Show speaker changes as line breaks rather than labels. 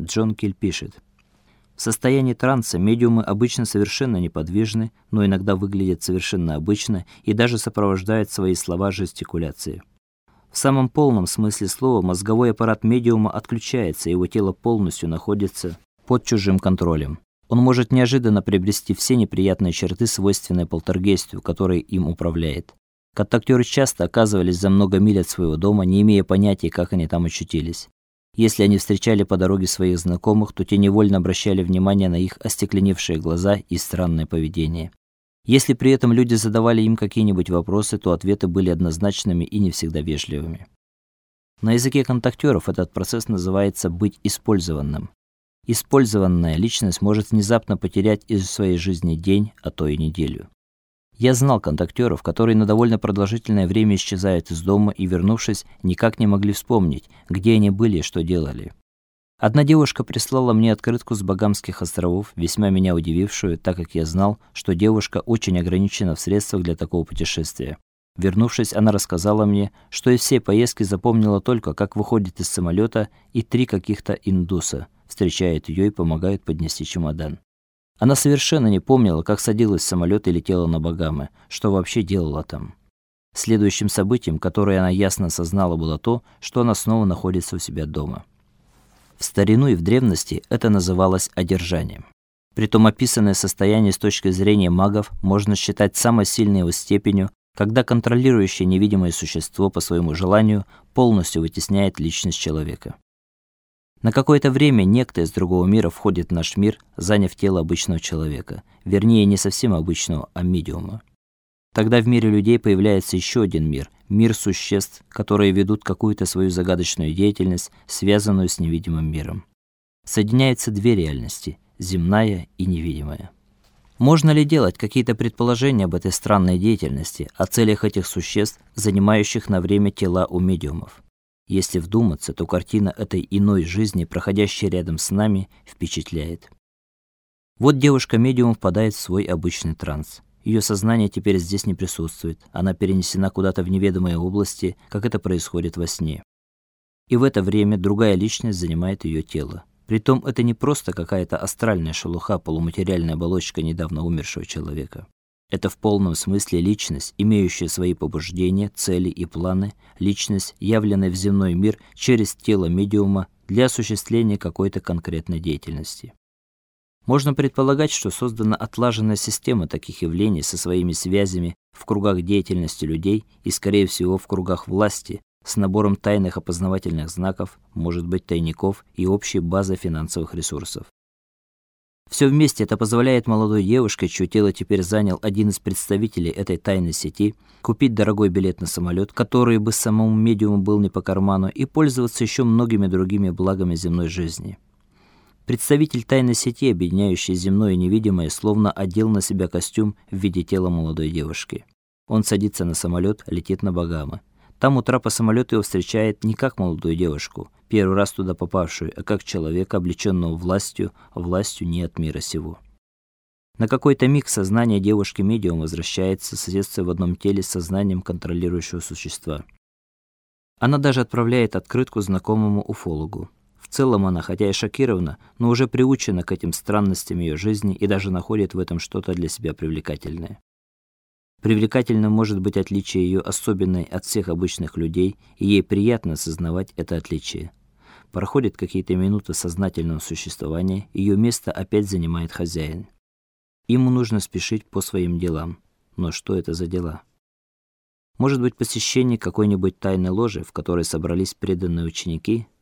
Джон Киль пишет: в состоянии транса медиумы обычно совершенно неподвижны, но иногда выглядят совершенно обычно и даже сопровождают свои слова жестикуляцией. В самом полном смысле слова мозговой аппарат медиума отключается, его тело полностью находится под чужим контролем. Он может неожиданно приобрести все неприятные черты, свойственные полтергейсту, который им управляет. Контактеры часто оказывались за много миль от своего дома, не имея понятия, как они там очутились. Если они встречали по дороге своих знакомых, то те невольно обращали внимание на их остекленевшие глаза и странное поведение. Если при этом люди задавали им какие-нибудь вопросы, то ответы были однозначными и не всегда вежливыми. На языке контактеров этот процесс называется быть использованным. Использованная личность может внезапно потерять из своей жизни день, а то и неделю. Я знал контактеров, которые на довольно продолжительное время исчезают из дома и, вернувшись, никак не могли вспомнить, где они были и что делали. Одна девушка прислала мне открытку с Багамских островов, весьма меня удивившую, так как я знал, что девушка очень ограничена в средствах для такого путешествия. Вернувшись, она рассказала мне, что из всей поездки запомнила только, как выходит из самолета и три каких-то индуса встречают ее и помогают поднести чемодан. Она совершенно не помнила, как садилась в самолет и летела на Багамы, что вообще делала там. Следующим событием, которое она ясно осознала, было то, что она снова находится у себя дома. В старину и в древности это называлось одержанием. Притом описанное состояние с точки зрения магов можно считать самой сильной его степенью, когда контролирующее невидимое существо по своему желанию полностью вытесняет личность человека. На какое-то время некто из другого мира входит в наш мир, заняв тело обычного человека, вернее, не совсем обычного, а медиума. Тогда в мире людей появляется еще один мир, мир существ, которые ведут какую-то свою загадочную деятельность, связанную с невидимым миром. Соединяются две реальности земная и невидимая. Можно ли делать какие-то предположения об этой странной деятельности, о целях этих существ, занимающих на время тела у медиумов? Если вдуматься, то картина этой иной жизни, проходящей рядом с нами, впечатляет. Вот девушка-медиум впадает в свой обычный транс. Ее сознание теперь здесь не присутствует. Она перенесена куда-то в неведомые области, как это происходит во сне. И в это время другая личность занимает ее тело. Притом это не просто какая-то астральная шелуха, полуматериальная оболочка недавно умершего человека. Это в полном смысле личность, имеющая свои побуждения, цели и планы, личность, явленная в земной мир через тело медиума для осуществления какой-то конкретной деятельности. Можно предполагать, что создана отлаженная система таких явлений со своими связями в кругах деятельности людей и, скорее всего, в кругах власти, с набором тайных опознавательных знаков, может быть, тайников и общей базой финансовых ресурсов. Все вместе это позволяет молодой девушке, чье тело теперь занял один из представителей этой тайной сети, купить дорогой билет на самолет, который бы самому медиуму был не по карману, и пользоваться еще многими другими благами земной жизни. Представитель тайной сети, объединяющей земное и невидимое, словно одел на себя костюм в виде тела молодой девушки. Он садится на самолет, летит на Багамы. Там у трапа самолета его встречает не как молодую девушку, первый раз туда попавшую, а как человека, облеченного властью, властью не от мира сего. На какой-то миг сознание девушки-медиум возвращается, соседствуя в одном теле с сознанием контролирующего существа. Она даже отправляет открытку знакомому уфологу. В целом она, хотя и шокирована, но уже приучена к этим странностям ее жизни и даже находит в этом что-то для себя привлекательное. Привлекательным может быть отличие ее особенной от всех обычных людей, и ей приятно осознавать это отличие. Проходят какие-то минуты сознательного существования, ее место опять занимает хозяин. Ему нужно спешить по своим делам. Но что это за дела? Может быть, посещение какой-нибудь тайной ложи, в которой собрались преданные ученики –